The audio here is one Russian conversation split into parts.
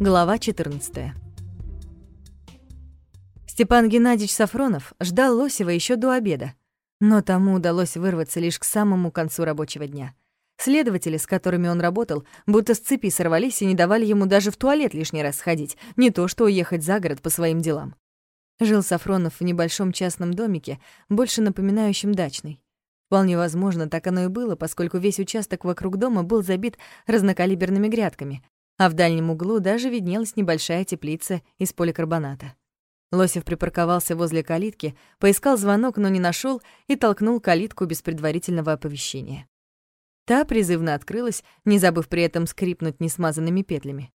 Глава 14. Степан Геннадьевич Сафронов ждал Лосева еще до обеда, но тому удалось вырваться лишь к самому концу рабочего дня. Следователи, с которыми он работал, будто с цепи сорвались и не давали ему даже в туалет лишний раз сходить, не то что уехать за город по своим делам. Жил Сафронов в небольшом частном домике, больше напоминающем дачный. Вполне возможно, так оно и было, поскольку весь участок вокруг дома был забит разнокалиберными грядками, а в дальнем углу даже виднелась небольшая теплица из поликарбоната. Лосев припарковался возле калитки, поискал звонок, но не нашел и толкнул калитку без предварительного оповещения. Та призывно открылась, не забыв при этом скрипнуть несмазанными петлями.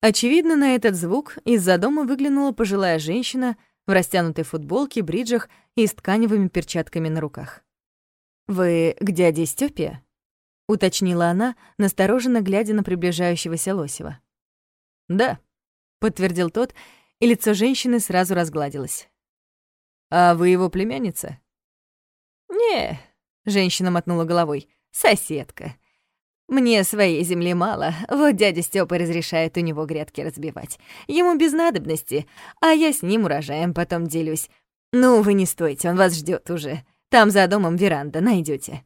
Очевидно, на этот звук из-за дома выглянула пожилая женщина в растянутой футболке, бриджах и с тканевыми перчатками на руках. «Вы к дяде Стёпе?» — уточнила она, настороженно глядя на приближающегося Лосева. «Да», — подтвердил тот, и лицо женщины сразу разгладилось. «А вы его племянница?» «Не», — женщина мотнула головой, — «соседка. Мне своей земли мало, вот дядя Стёпа разрешает у него грядки разбивать. Ему без надобности, а я с ним урожаем потом делюсь. Ну, вы не стойте, он вас ждет уже. Там за домом веранда найдете.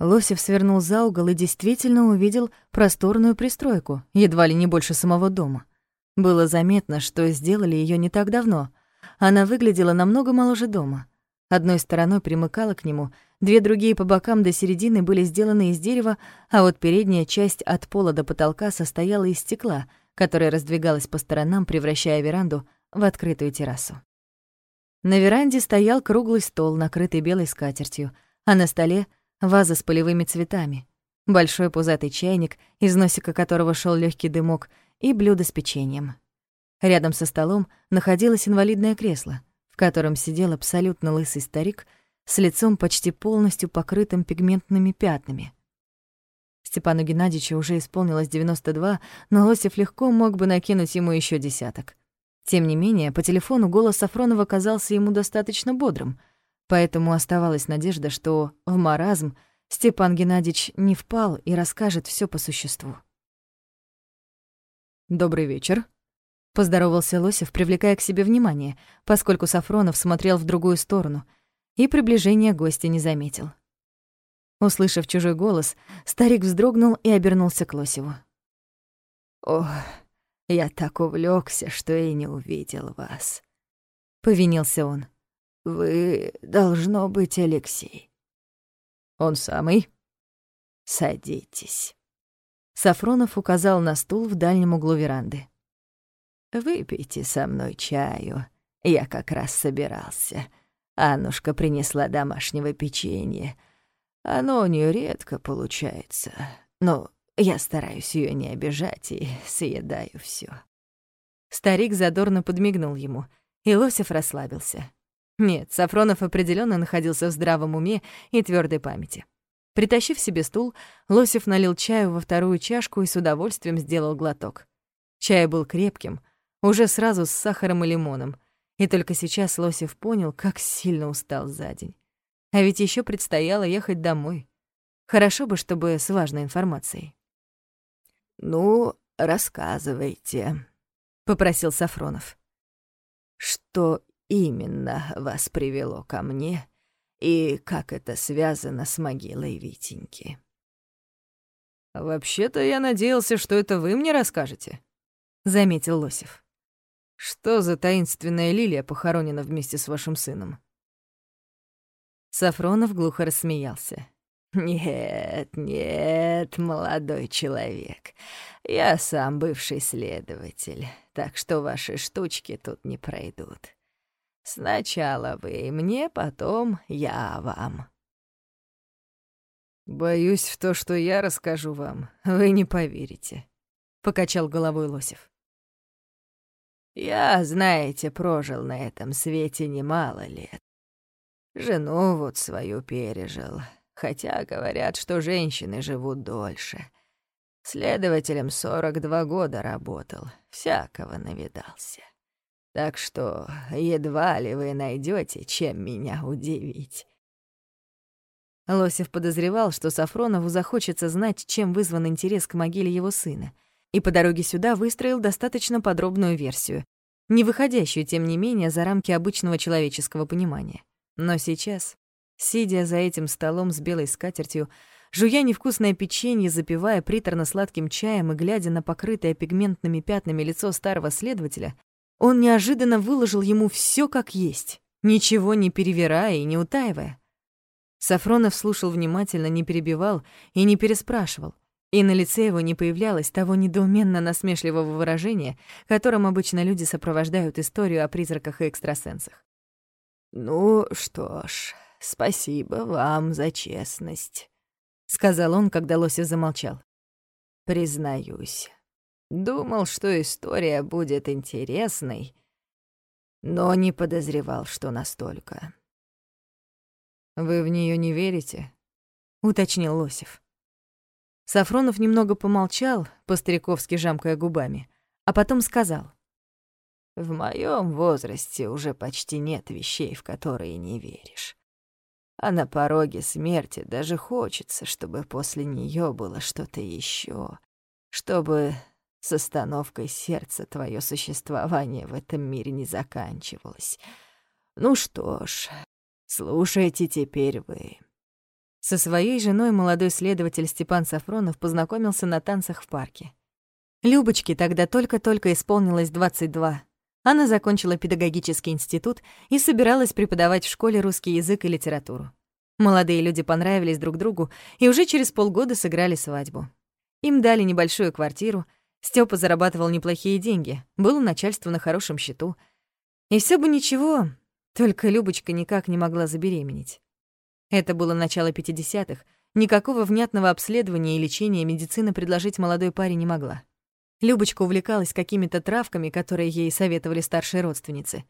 Лосев свернул за угол и действительно увидел просторную пристройку, едва ли не больше самого дома. Было заметно, что сделали ее не так давно. Она выглядела намного моложе дома. Одной стороной примыкала к нему, две другие по бокам до середины были сделаны из дерева, а вот передняя часть от пола до потолка состояла из стекла, которое раздвигалось по сторонам, превращая веранду в открытую террасу. На веранде стоял круглый стол, накрытый белой скатертью, а на столе — ваза с полевыми цветами, большой пузатый чайник, из носика которого шел легкий дымок, и блюдо с печеньем. Рядом со столом находилось инвалидное кресло, в котором сидел абсолютно лысый старик с лицом почти полностью покрытым пигментными пятнами. Степану Геннадьевичу уже исполнилось 92, но Лосев легко мог бы накинуть ему еще десяток. Тем не менее, по телефону голос Сафронова казался ему достаточно бодрым, Поэтому оставалась надежда, что в маразм Степан Геннадьевич не впал и расскажет все по существу. «Добрый вечер», — поздоровался Лосев, привлекая к себе внимание, поскольку Сафронов смотрел в другую сторону и приближения гостя не заметил. Услышав чужой голос, старик вздрогнул и обернулся к Лосеву. «Ох, я так увлекся, что и не увидел вас», — повинился он. Вы, должно быть, Алексей. Он самый. Садитесь. Сафронов указал на стул в дальнем углу веранды. Выпейте со мной чаю. Я как раз собирался. Аннушка принесла домашнего печенья. Оно у нее редко получается, но я стараюсь ее не обижать и съедаю все. Старик задорно подмигнул ему, и Лосев расслабился. Нет, Сафронов определенно находился в здравом уме и твердой памяти. Притащив себе стул, Лосев налил чаю во вторую чашку и с удовольствием сделал глоток. Чай был крепким, уже сразу с сахаром и лимоном, и только сейчас Лосев понял, как сильно устал за день. А ведь еще предстояло ехать домой. Хорошо бы, чтобы с важной информацией. «Ну, рассказывайте», — попросил Сафронов. «Что именно вас привело ко мне и как это связано с могилой Витеньки. «Вообще-то я надеялся, что это вы мне расскажете», — заметил Лосев. «Что за таинственная лилия похоронена вместе с вашим сыном?» Сафронов глухо рассмеялся. «Нет, нет, молодой человек. Я сам бывший следователь, так что ваши штучки тут не пройдут. Сначала вы мне, потом я вам. Боюсь, в то, что я расскажу вам, вы не поверите, покачал головой Лосев. Я, знаете, прожил на этом свете немало лет. Жену вот свою пережил, хотя говорят, что женщины живут дольше. Следователем 42 года работал, всякого навидался. Так что едва ли вы найдете, чем меня удивить. Лосев подозревал, что Сафронову захочется знать, чем вызван интерес к могиле его сына, и по дороге сюда выстроил достаточно подробную версию, не выходящую, тем не менее, за рамки обычного человеческого понимания. Но сейчас, сидя за этим столом с белой скатертью, жуя невкусное печенье, запивая приторно-сладким чаем и глядя на покрытое пигментными пятнами лицо старого следователя, он неожиданно выложил ему все как есть, ничего не перевирая и не утаивая. Сафронов слушал внимательно, не перебивал и не переспрашивал, и на лице его не появлялось того недоуменно-насмешливого выражения, которым обычно люди сопровождают историю о призраках и экстрасенсах. «Ну что ж, спасибо вам за честность», — сказал он, когда Лосев замолчал. «Признаюсь, думал, что история будет интересной, но не подозревал, что настолько». «Вы в нее не верите?» — уточнил Лосев. Сафронов немного помолчал, по-стариковски жамкая губами, а потом сказал. «В моем возрасте уже почти нет вещей, в которые не веришь. А на пороге смерти даже хочется, чтобы после нее было что-то еще, чтобы с остановкой сердца твое существование в этом мире не заканчивалось. Ну что ж, слушайте теперь вы». Со своей женой молодой следователь Степан Сафронов познакомился на танцах в парке. Любочке тогда только-только исполнилось 22. Она закончила педагогический институт и собиралась преподавать в школе русский язык и литературу. Молодые люди понравились друг другу и уже через полгода сыграли свадьбу. Им дали небольшую квартиру, Степа зарабатывал неплохие деньги, было начальство на хорошем счету. И все бы ничего, только Любочка никак не могла забеременеть. Это было начало 50-х. Никакого внятного обследования и лечения медицина предложить молодой паре не могла. Любочка увлекалась какими-то травками, которые ей советовали старшие родственницы.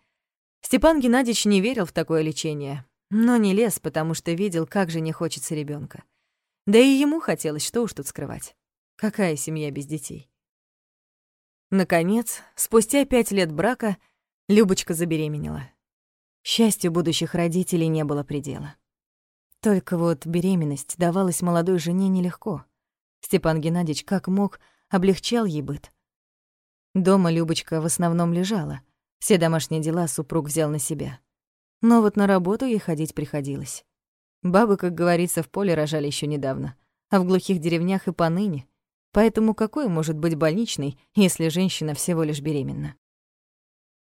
Степан Геннадьевич не верил в такое лечение, но не лез, потому что видел, как же не хочется ребенка. Да и ему хотелось, что уж тут скрывать. Какая семья без детей? Наконец, спустя пять лет брака, Любочка забеременела. Счастью будущих родителей не было предела. Только вот беременность давалась молодой жене нелегко. Степан Геннадьевич как мог облегчал ей быт. Дома Любочка в основном лежала. Все домашние дела супруг взял на себя. Но вот на работу ей ходить приходилось. Бабы, как говорится, в поле рожали еще недавно, а в глухих деревнях и поныне. Поэтому какой может быть больничный, если женщина всего лишь беременна?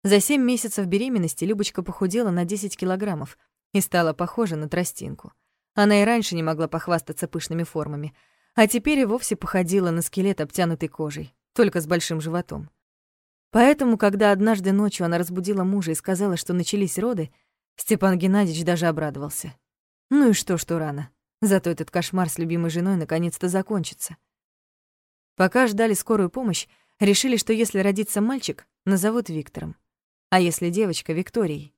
За семь месяцев беременности Любочка похудела на 10 килограммов, и стала похожа на тростинку. Она и раньше не могла похвастаться пышными формами, а теперь и вовсе походила на скелет, обтянутый кожей, только с большим животом. Поэтому, когда однажды ночью она разбудила мужа и сказала, что начались роды, Степан Геннадьевич даже обрадовался. Ну и что, что рано. Зато этот кошмар с любимой женой наконец-то закончится. Пока ждали скорую помощь, решили, что если родится мальчик, назовут Виктором, а если девочка — Викторией.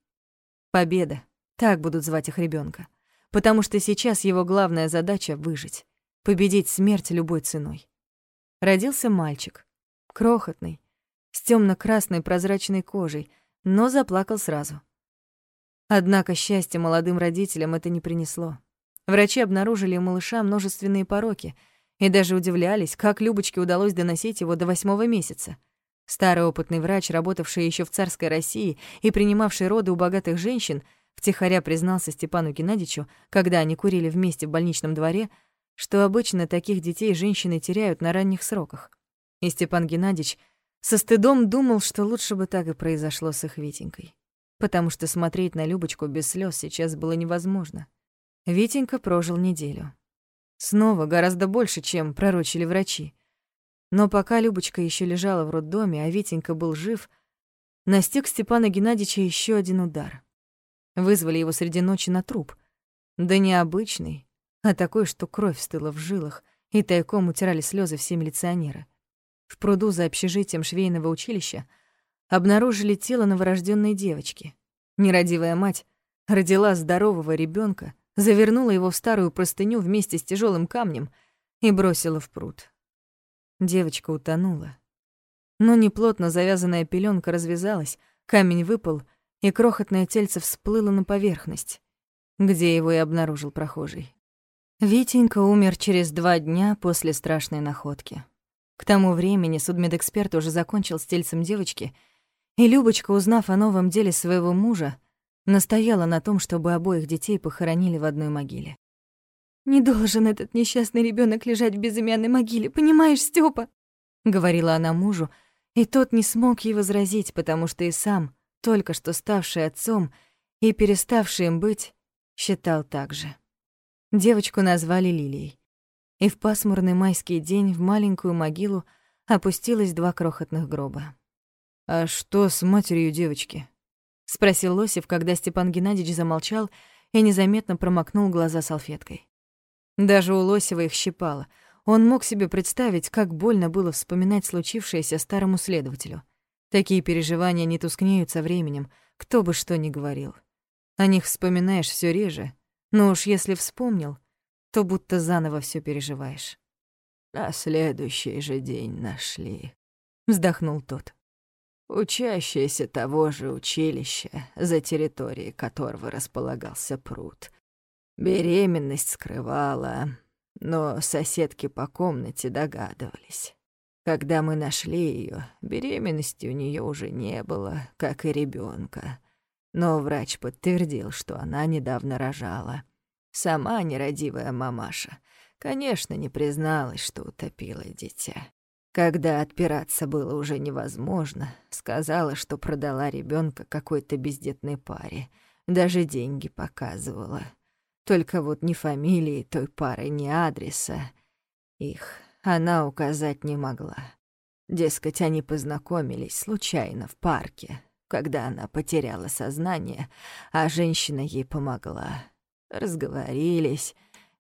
Победа. Так будут звать их ребенка, Потому что сейчас его главная задача — выжить, победить смерть любой ценой. Родился мальчик, крохотный, с темно красной прозрачной кожей, но заплакал сразу. Однако счастье молодым родителям это не принесло. Врачи обнаружили у малыша множественные пороки и даже удивлялись, как Любочке удалось доносить его до восьмого месяца. Старый опытный врач, работавший еще в царской России и принимавший роды у богатых женщин, Втихаря признался Степану Геннадьевичу, когда они курили вместе в больничном дворе, что обычно таких детей женщины теряют на ранних сроках. И Степан Геннадьевич со стыдом думал, что лучше бы так и произошло с их Витенькой. Потому что смотреть на Любочку без слез сейчас было невозможно. Витенька прожил неделю. Снова гораздо больше, чем пророчили врачи. Но пока Любочка еще лежала в роддоме, а Витенька был жив, настиг Степана Геннадьевича еще один удар — Вызвали его среди ночи на труп. Да не обычный, а такой, что кровь стыла в жилах, и тайком утирали слезы все милиционеры. В пруду за общежитием швейного училища обнаружили тело новорожденной девочки. Нерадивая мать родила здорового ребенка, завернула его в старую простыню вместе с тяжелым камнем и бросила в пруд. Девочка утонула. Но неплотно завязанная пеленка развязалась, камень выпал — и крохотное тельце всплыло на поверхность, где его и обнаружил прохожий. Витенька умер через два дня после страшной находки. К тому времени судмедэксперт уже закончил с тельцем девочки, и Любочка, узнав о новом деле своего мужа, настояла на том, чтобы обоих детей похоронили в одной могиле. «Не должен этот несчастный ребенок лежать в безымянной могиле, понимаешь, Степа? говорила она мужу, и тот не смог ей возразить, потому что и сам, только что ставший отцом и переставший им быть, считал так же. Девочку назвали Лилией. И в пасмурный майский день в маленькую могилу опустилось два крохотных гроба. «А что с матерью девочки?» — спросил Лосев, когда Степан Геннадьевич замолчал и незаметно промокнул глаза салфеткой. Даже у Лосева их щипало. Он мог себе представить, как больно было вспоминать случившееся старому следователю. Такие переживания не тускнеют со временем, кто бы что ни говорил. О них вспоминаешь все реже, но уж если вспомнил, то будто заново все переживаешь. «На следующий же день нашли», — вздохнул тот. «Учащиеся того же училища, за территорией которого располагался пруд. Беременность скрывала, но соседки по комнате догадывались. Когда мы нашли ее, беременности у нее уже не было, как и ребенка. Но врач подтвердил, что она недавно рожала. Сама нерадивая мамаша, конечно, не призналась, что утопила дитя. Когда отпираться было уже невозможно, сказала, что продала ребенка какой-то бездетной паре, даже деньги показывала. Только вот ни фамилии той пары, ни адреса их она указать не могла. Дескать, они познакомились случайно в парке, когда она потеряла сознание, а женщина ей помогла. Разговорились,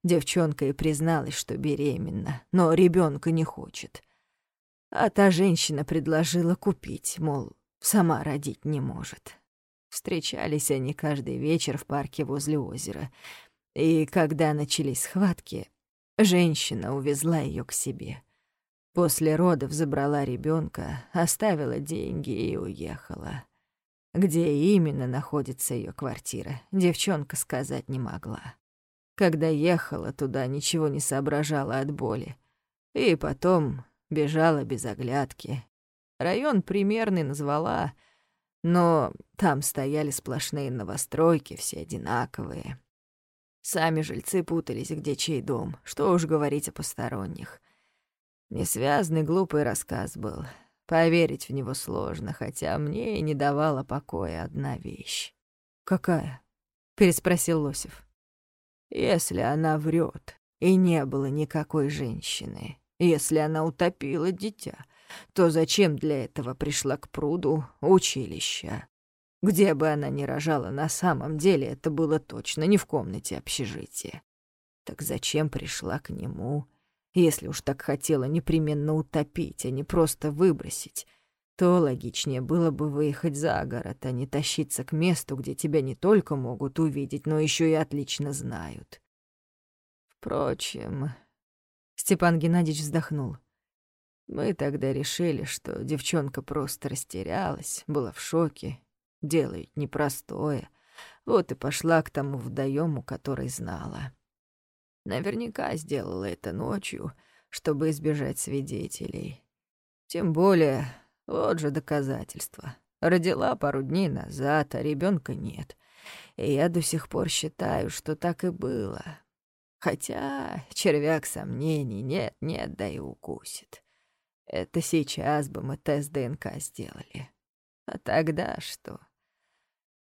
девчонка и призналась, что беременна, но ребенка не хочет. А та женщина предложила купить, мол, сама родить не может. Встречались они каждый вечер в парке возле озера, и когда начались схватки, женщина увезла ее к себе. После родов забрала ребенка, оставила деньги и уехала. Где именно находится ее квартира, девчонка сказать не могла. Когда ехала туда, ничего не соображала от боли. И потом бежала без оглядки. Район примерный назвала, но там стояли сплошные новостройки, все одинаковые. Сами жильцы путались, где чей дом, что уж говорить о посторонних. Несвязный глупый рассказ был — Поверить в него сложно, хотя мне и не давала покоя одна вещь. «Какая?» — переспросил Лосев. «Если она врет, и не было никакой женщины, если она утопила дитя, то зачем для этого пришла к пруду училища? Где бы она ни рожала, на самом деле это было точно не в комнате общежития. Так зачем пришла к нему если уж так хотела непременно утопить, а не просто выбросить, то логичнее было бы выехать за город, а не тащиться к месту, где тебя не только могут увидеть, но еще и отлично знают. Впрочем, Степан Геннадьевич вздохнул. Мы тогда решили, что девчонка просто растерялась, была в шоке, делает непростое, вот и пошла к тому вдаёму, который знала. Наверняка сделала это ночью, чтобы избежать свидетелей. Тем более, вот же доказательство. Родила пару дней назад, а ребенка нет. И я до сих пор считаю, что так и было. Хотя червяк сомнений нет-нет, да и укусит. Это сейчас бы мы тест ДНК сделали. А тогда что?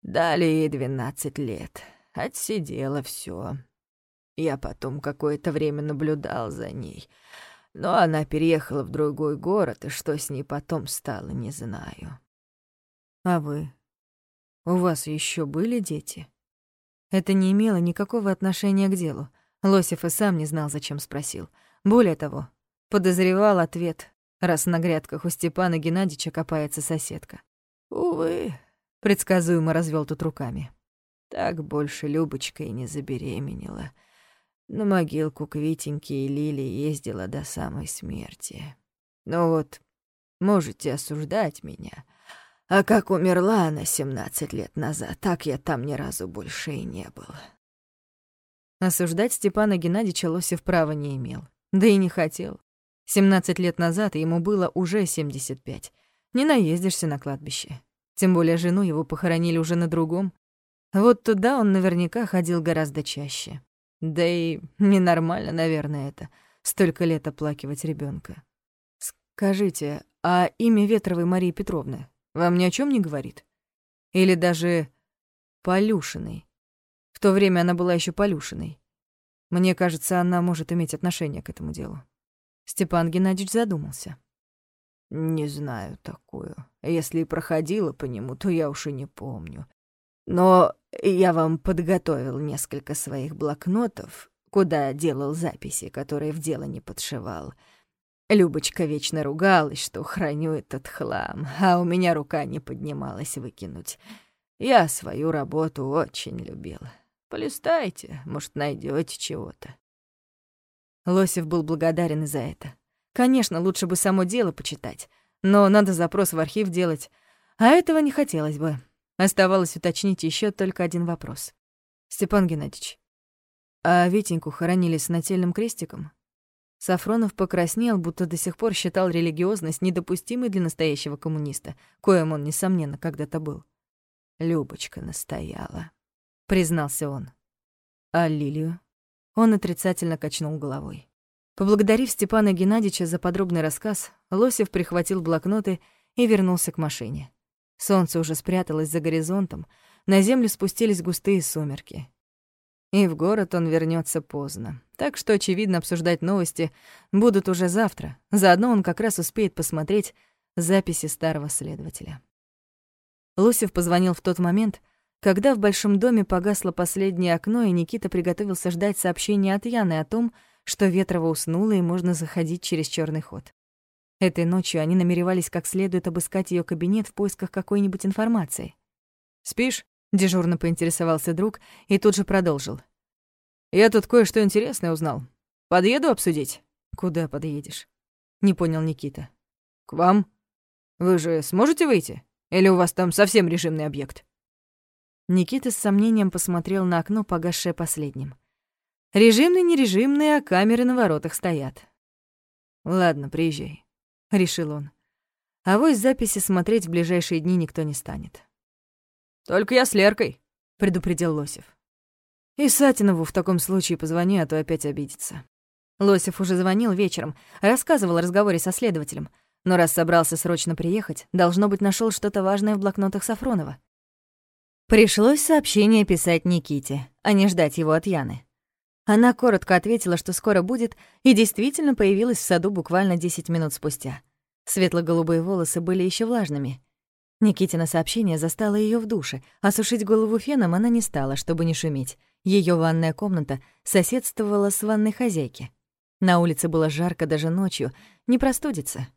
Дали ей двенадцать лет. Отсидела все. Я потом какое-то время наблюдал за ней, но она переехала в другой город, и что с ней потом стало, не знаю. А вы? У вас еще были дети? Это не имело никакого отношения к делу. Лосев и сам не знал, зачем спросил. Более того, подозревал ответ, раз на грядках у Степана Геннадьевича копается соседка. «Увы», — предсказуемо развел тут руками. «Так больше Любочка и не забеременела». На могилку к Витеньке и Лиле ездила до самой смерти. Но вот можете осуждать меня. А как умерла она семнадцать лет назад, так я там ни разу больше и не был. Осуждать Степана Геннадьевича Лосев права не имел. Да и не хотел. 17 лет назад ему было уже 75. Не наездишься на кладбище. Тем более жену его похоронили уже на другом. Вот туда он наверняка ходил гораздо чаще. Да и ненормально, наверное, это — столько лет оплакивать ребенка. Скажите, а имя Ветровой Марии Петровны вам ни о чем не говорит? Или даже Полюшиной? В то время она была еще Полюшиной. Мне кажется, она может иметь отношение к этому делу. Степан Геннадьевич задумался. Не знаю такую. Если и проходила по нему, то я уж и не помню. Но я вам подготовил несколько своих блокнотов, куда делал записи, которые в дело не подшивал. Любочка вечно ругалась, что храню этот хлам, а у меня рука не поднималась выкинуть. Я свою работу очень любила. Полистайте, может, найдете чего-то. Лосев был благодарен за это. Конечно, лучше бы само дело почитать, но надо запрос в архив делать, а этого не хотелось бы. Оставалось уточнить еще только один вопрос. «Степан Геннадьевич, а Витеньку хоронили с нательным крестиком?» Сафронов покраснел, будто до сих пор считал религиозность недопустимой для настоящего коммуниста, коим он, несомненно, когда-то был. Любочка настояла признался он. А Лилию? Он отрицательно качнул головой. Поблагодарив Степана Геннадьевича за подробный рассказ, Лосев прихватил блокноты и вернулся к машине. Солнце уже спряталось за горизонтом, на землю спустились густые сумерки. И в город он вернется поздно, так что, очевидно, обсуждать новости будут уже завтра. Заодно он как раз успеет посмотреть записи старого следователя. Лосев позвонил в тот момент, когда в большом доме погасло последнее окно, и Никита приготовился ждать сообщения от Яны о том, что Ветрова уснула и можно заходить через черный ход. Этой ночью они намеревались как следует обыскать ее кабинет в поисках какой-нибудь информации. «Спишь?» — дежурно поинтересовался друг и тут же продолжил. «Я тут кое-что интересное узнал. Подъеду обсудить?» «Куда подъедешь?» — не понял Никита. «К вам. Вы же сможете выйти? Или у вас там совсем режимный объект?» Никита с сомнением посмотрел на окно, погасшее последним. Режимный, нережимный, а камеры на воротах стоят. «Ладно, приезжай», — решил он. А вось записи смотреть в ближайшие дни никто не станет. «Только я с Леркой», — предупредил Лосев. «И Сатинову в таком случае позвони, а то опять обидится». Лосев уже звонил вечером, рассказывал о разговоре со следователем, но раз собрался срочно приехать, должно быть, нашел что-то важное в блокнотах Сафронова. Пришлось сообщение писать Никите, а не ждать его от Яны. Она коротко ответила, что скоро будет, и действительно появилась в саду буквально 10 минут спустя. Светло-голубые волосы были еще влажными. Никитина сообщение застало ее в душе, а сушить голову феном она не стала, чтобы не шуметь. Ее ванная комната соседствовала с ванной хозяйки. На улице было жарко даже ночью, не простудится.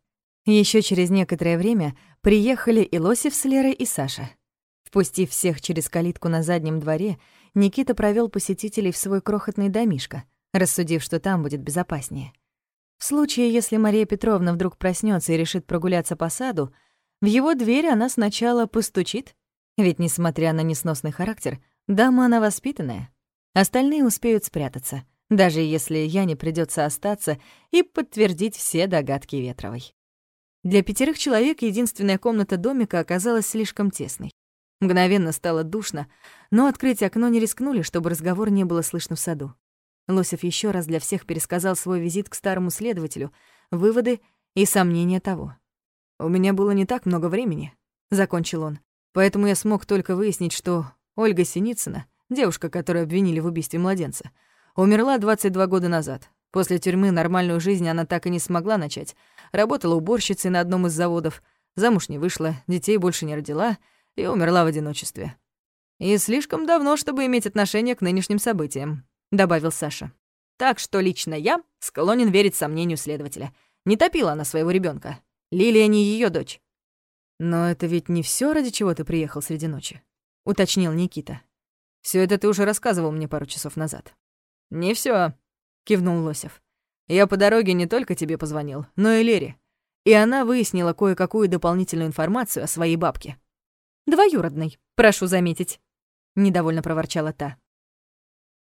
Еще через некоторое время приехали и Лосев с Лерой, и Саша. Впустив всех через калитку на заднем дворе, Никита провел посетителей в свой крохотный домишко, рассудив, что там будет безопаснее. В случае, если Мария Петровна вдруг проснется и решит прогуляться по саду, в его дверь она сначала постучит, ведь, несмотря на несносный характер, дама она воспитанная. Остальные успеют спрятаться, даже если я не придется остаться и подтвердить все догадки Ветровой. Для пятерых человек единственная комната домика оказалась слишком тесной. Мгновенно стало душно, но открыть окно не рискнули, чтобы разговор не было слышно в саду. Лосев еще раз для всех пересказал свой визит к старому следователю, выводы и сомнения того. «У меня было не так много времени», — закончил он, «поэтому я смог только выяснить, что Ольга Синицына, девушка, которую обвинили в убийстве младенца, умерла 22 года назад. После тюрьмы нормальную жизнь она так и не смогла начать. Работала уборщицей на одном из заводов, замуж не вышла, детей больше не родила — и умерла в одиночестве. И слишком давно, чтобы иметь отношение к нынешним событиям», — добавил Саша. «Так что лично я склонен верить сомнению следователя. Не топила она своего ребенка. Лилия не ее дочь». «Но это ведь не все, ради чего ты приехал среди ночи», — уточнил Никита. Все это ты уже рассказывал мне пару часов назад». «Не все, кивнул Лосев. «Я по дороге не только тебе позвонил, но и Лере. И она выяснила кое-какую дополнительную информацию о своей бабке». Двоюродный, прошу заметить», — недовольно проворчала та.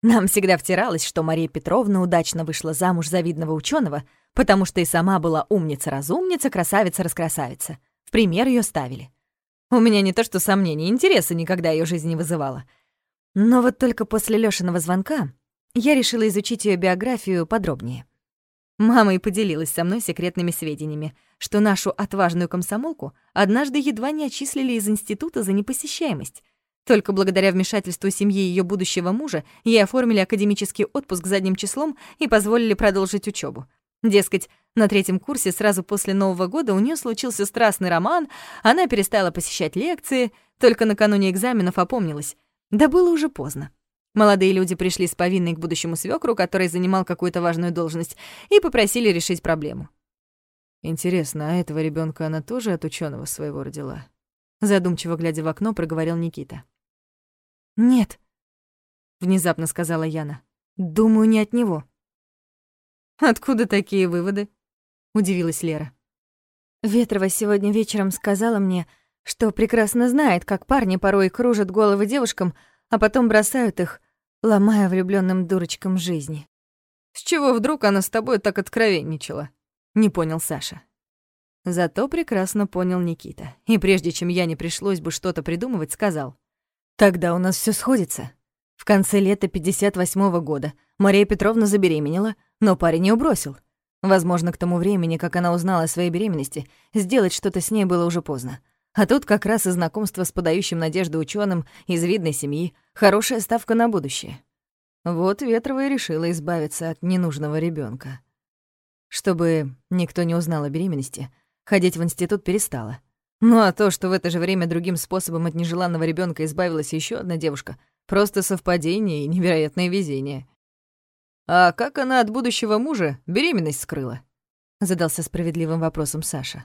Нам всегда втиралось, что Мария Петровна удачно вышла замуж за видного ученого, потому что и сама была умница-разумница, красавица-раскрасавица. В пример ее ставили. У меня не то что сомнений, интереса никогда ее жизнь не вызывала. Но вот только после Лёшиного звонка я решила изучить ее биографию подробнее. Мама и поделилась со мной секретными сведениями, что нашу отважную комсомолку однажды едва не отчислили из института за непосещаемость. Только благодаря вмешательству семьи ее будущего мужа ей оформили академический отпуск задним числом и позволили продолжить учебу. Дескать, на третьем курсе сразу после Нового года у нее случился страстный роман, она перестала посещать лекции, только накануне экзаменов опомнилась. Да было уже поздно. Молодые люди пришли с повинной к будущему свекру, который занимал какую-то важную должность, и попросили решить проблему. Интересно, а этого ребенка она тоже от ученого своего родила? Задумчиво глядя в окно, проговорил Никита. Нет, внезапно сказала Яна. Думаю, не от него. Откуда такие выводы? удивилась Лера. Ветрова сегодня вечером сказала мне, что прекрасно знает, как парни порой кружат головы девушкам, а потом бросают их, ломая влюбленным дурочкам жизни. С чего вдруг она с тобой так откровенничала? Не понял Саша. Зато прекрасно понял Никита. И прежде чем я не пришлось бы что-то придумывать, сказал. Тогда у нас все сходится. В конце лета 58-го года Мария Петровна забеременела, но парень ее бросил. Возможно, к тому времени, как она узнала о своей беременности, сделать что-то с ней было уже поздно. А тут как раз и знакомство с подающим надежду ученым из видной семьи, хорошая ставка на будущее. Вот Ветрова и решила избавиться от ненужного ребенка. Чтобы никто не узнал о беременности, ходить в институт перестала. Ну а то, что в это же время другим способом от нежеланного ребенка избавилась еще одна девушка, просто совпадение и невероятное везение. «А как она от будущего мужа беременность скрыла?» — задался справедливым вопросом Саша.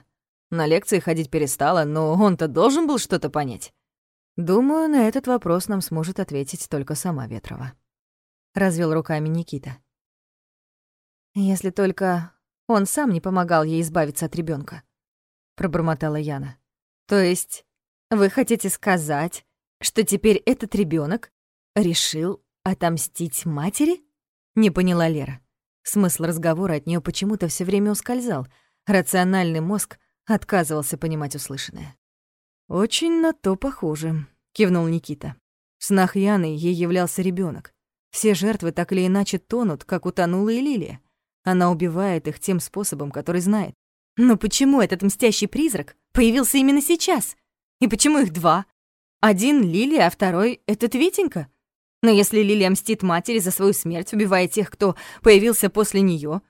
На лекции ходить перестала, но он-то должен был что-то понять. Думаю, на этот вопрос нам сможет ответить только сама Ветрова. Развел руками Никита. Если только он сам не помогал ей избавиться от ребенка, пробормотала Яна. То есть вы хотите сказать, что теперь этот ребенок решил отомстить матери? Не поняла Лера. Смысл разговора от нее почему-то все время ускользал. Рациональный мозг отказывался понимать услышанное. «Очень на то похоже», — кивнул Никита. В снах Яны ей являлся ребенок. Все жертвы так или иначе тонут, как утонула и Лилия. Она убивает их тем способом, который знает. Но почему этот мстящий призрак появился именно сейчас? И почему их два? Один — Лилия, а второй — этот Витенька? Но если Лилия мстит матери за свою смерть, убивая тех, кто появился после нее,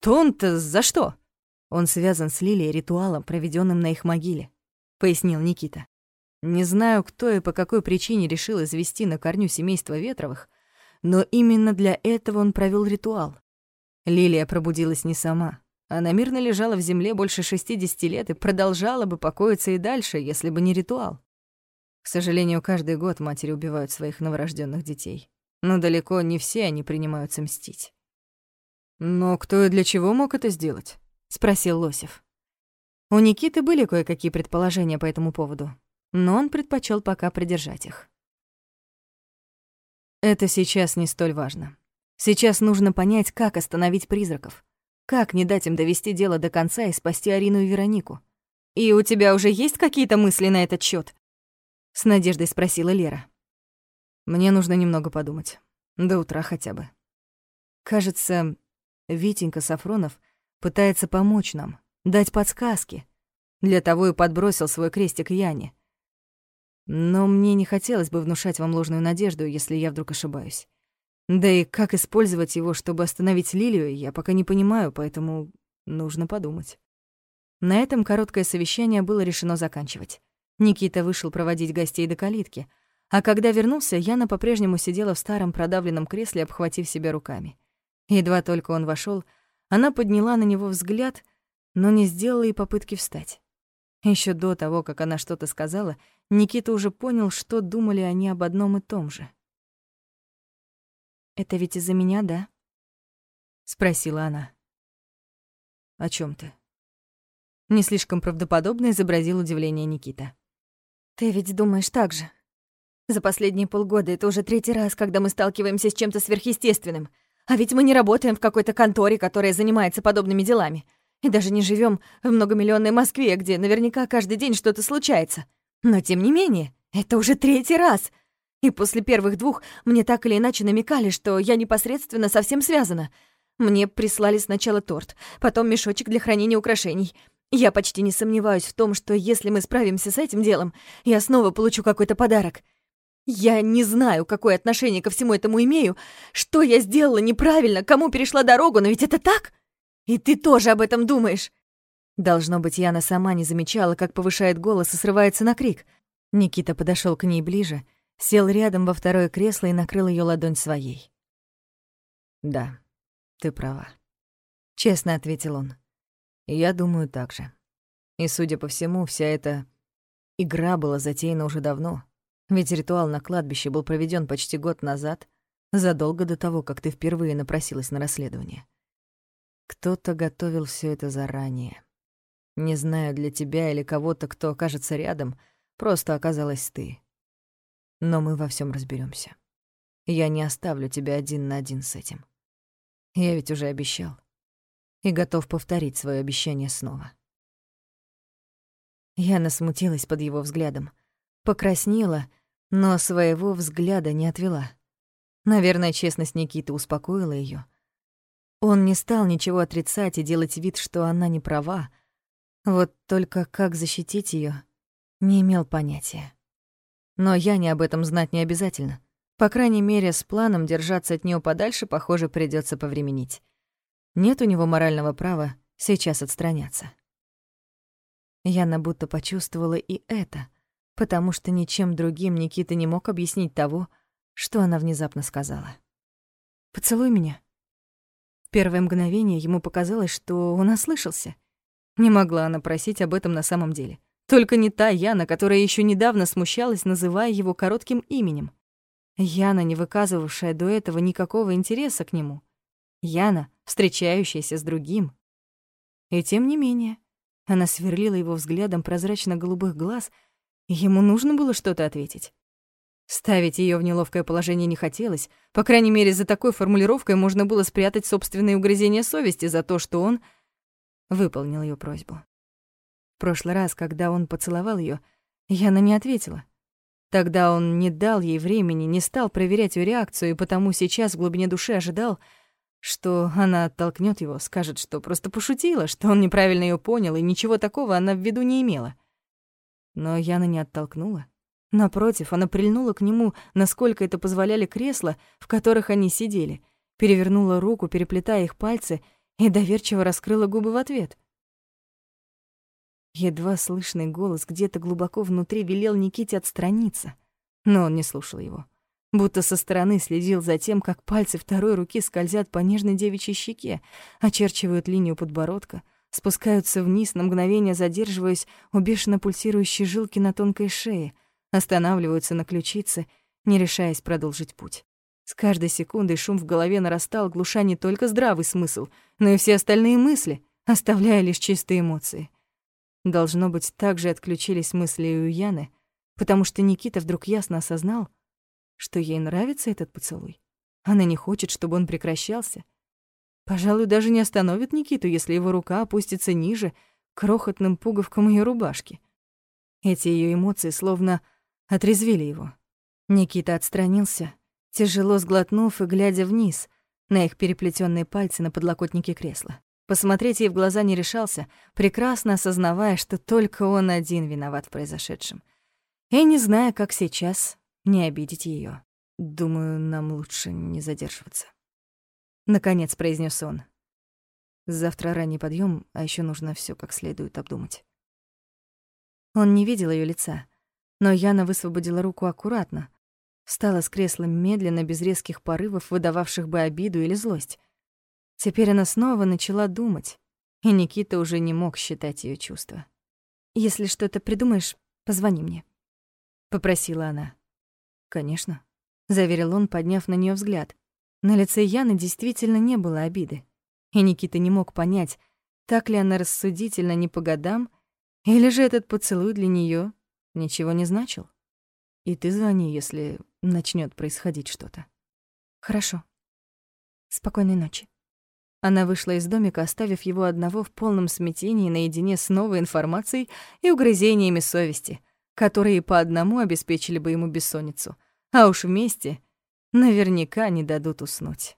то он-то за что? Он связан с Лилией ритуалом, проведенным на их могиле, пояснил Никита. Не знаю, кто и по какой причине решил извести на корню семейство Ветровых, но именно для этого он провел ритуал. Лилия пробудилась не сама. Она мирно лежала в земле больше 60 лет и продолжала бы покоиться и дальше, если бы не ритуал. К сожалению, каждый год матери убивают своих новорожденных детей. Но далеко не все они принимаются мстить. Но кто и для чего мог это сделать? — спросил Лосев. У Никиты были кое-какие предположения по этому поводу, но он предпочел пока придержать их. Это сейчас не столь важно. Сейчас нужно понять, как остановить призраков, как не дать им довести дело до конца и спасти Арину и Веронику. «И у тебя уже есть какие-то мысли на этот счет? с надеждой спросила Лера. «Мне нужно немного подумать. До утра хотя бы. Кажется, Витенька Сафронов Пытается помочь нам, дать подсказки. Для того и подбросил свой крестик Яне. Но мне не хотелось бы внушать вам ложную надежду, если я вдруг ошибаюсь. Да и как использовать его, чтобы остановить Лилию, я пока не понимаю, поэтому нужно подумать. На этом короткое совещание было решено заканчивать. Никита вышел проводить гостей до калитки, а когда вернулся, Яна по-прежнему сидела в старом продавленном кресле, обхватив себя руками. Едва только он вошел, она подняла на него взгляд, но не сделала и попытки встать. Еще до того, как она что-то сказала, Никита уже понял, что думали они об одном и том же. «Это ведь из-за меня, да?» — спросила она. «О чем ты?» Не слишком правдоподобно изобразил удивление Никита. «Ты ведь думаешь так же. За последние полгода это уже третий раз, когда мы сталкиваемся с чем-то сверхъестественным — А ведь мы не работаем в какой-то конторе, которая занимается подобными делами. И даже не живем в многомиллионной Москве, где наверняка каждый день что-то случается. Но тем не менее, это уже третий раз. И после первых двух мне так или иначе намекали, что я непосредственно со всем связана. Мне прислали сначала торт, потом мешочек для хранения украшений. Я почти не сомневаюсь в том, что если мы справимся с этим делом, я снова получу какой-то подарок. Я не знаю, какое отношение ко всему этому имею, что я сделала неправильно, кому перешла дорогу, но ведь это так? И ты тоже об этом думаешь. Должно быть, Яна сама не замечала, как повышает голос и срывается на крик. Никита подошел к ней ближе, сел рядом во второе кресло и накрыл ее ладонь своей. «Да, ты права», — честно ответил он. «Я думаю так же. И, судя по всему, вся эта игра была затеяна уже давно, ведь ритуал на кладбище был проведен почти год назад, задолго до того, как ты впервые напросилась на расследование. Кто-то готовил все это заранее. Не знаю, для тебя или кого-то, кто окажется рядом, просто оказалась ты. Но мы во всем разберемся. Я не оставлю тебя один на один с этим. Я ведь уже обещал. И готов повторить свое обещание снова. Я насмутилась под его взглядом, покраснела но своего взгляда не отвела. Наверное, честность Никиты успокоила ее. Он не стал ничего отрицать и делать вид, что она не права. Вот только как защитить ее, не имел понятия. Но я не об этом знать не обязательно. По крайней мере, с планом держаться от нее подальше, похоже, придется повременить. Нет у него морального права сейчас отстраняться. Яна будто почувствовала и это — потому что ничем другим Никита не мог объяснить того, что она внезапно сказала. «Поцелуй меня». В первое мгновение ему показалось, что он ослышался. Не могла она просить об этом на самом деле. Только не та Яна, которая еще недавно смущалась, называя его коротким именем. Яна, не выказывавшая до этого никакого интереса к нему. Яна, встречающаяся с другим. И тем не менее, она сверлила его взглядом прозрачно-голубых глаз — Ему нужно было что-то ответить. Ставить ее в неловкое положение не хотелось. По крайней мере, за такой формулировкой можно было спрятать собственные угрызения совести за то, что он выполнил ее просьбу. В прошлый раз, когда он поцеловал ее, Яна не ответила. Тогда он не дал ей времени, не стал проверять ее реакцию, и потому сейчас в глубине души ожидал, что она оттолкнет его, скажет, что просто пошутила, что он неправильно ее понял, и ничего такого она в виду не имела. Но Яна не оттолкнула. Напротив, она прильнула к нему, насколько это позволяли кресла, в которых они сидели, перевернула руку, переплетая их пальцы, и доверчиво раскрыла губы в ответ. Едва слышный голос где-то глубоко внутри велел Никите отстраниться, но он не слушал его. Будто со стороны следил за тем, как пальцы второй руки скользят по нежной девичьей щеке, очерчивают линию подбородка — спускаются вниз, на мгновение задерживаясь у бешено пульсирующей жилки на тонкой шее, останавливаются на ключице, не решаясь продолжить путь. С каждой секундой шум в голове нарастал, глуша не только здравый смысл, но и все остальные мысли, оставляя лишь чистые эмоции. Должно быть, также отключились мысли и у Яны, потому что Никита вдруг ясно осознал, что ей нравится этот поцелуй. Она не хочет, чтобы он прекращался — Пожалуй, даже не остановит Никиту, если его рука опустится ниже, крохотным пуговкам ее рубашки. Эти ее эмоции словно отрезвили его. Никита отстранился, тяжело сглотнув и глядя вниз на их переплетенные пальцы на подлокотнике кресла. Посмотреть ей в глаза не решался, прекрасно осознавая, что только он один виноват в произошедшем. И не зная, как сейчас не обидеть ее. Думаю, нам лучше не задерживаться. Наконец произнес он. Завтра ранний подъем, а еще нужно все как следует обдумать. Он не видел ее лица, но Яна высвободила руку аккуратно, встала с кресла медленно, без резких порывов, выдававших бы обиду или злость. Теперь она снова начала думать, и Никита уже не мог считать ее чувства. «Если что-то придумаешь, позвони мне», — попросила она. «Конечно», — заверил он, подняв на нее взгляд. На лице Яны действительно не было обиды. И Никита не мог понять, так ли она рассудительно не по годам, или же этот поцелуй для нее ничего не значил. И ты звони, если начнет происходить что-то. Хорошо. Спокойной ночи. Она вышла из домика, оставив его одного в полном смятении наедине с новой информацией и угрызениями совести, которые по одному обеспечили бы ему бессонницу, а уж вместе наверняка не дадут уснуть.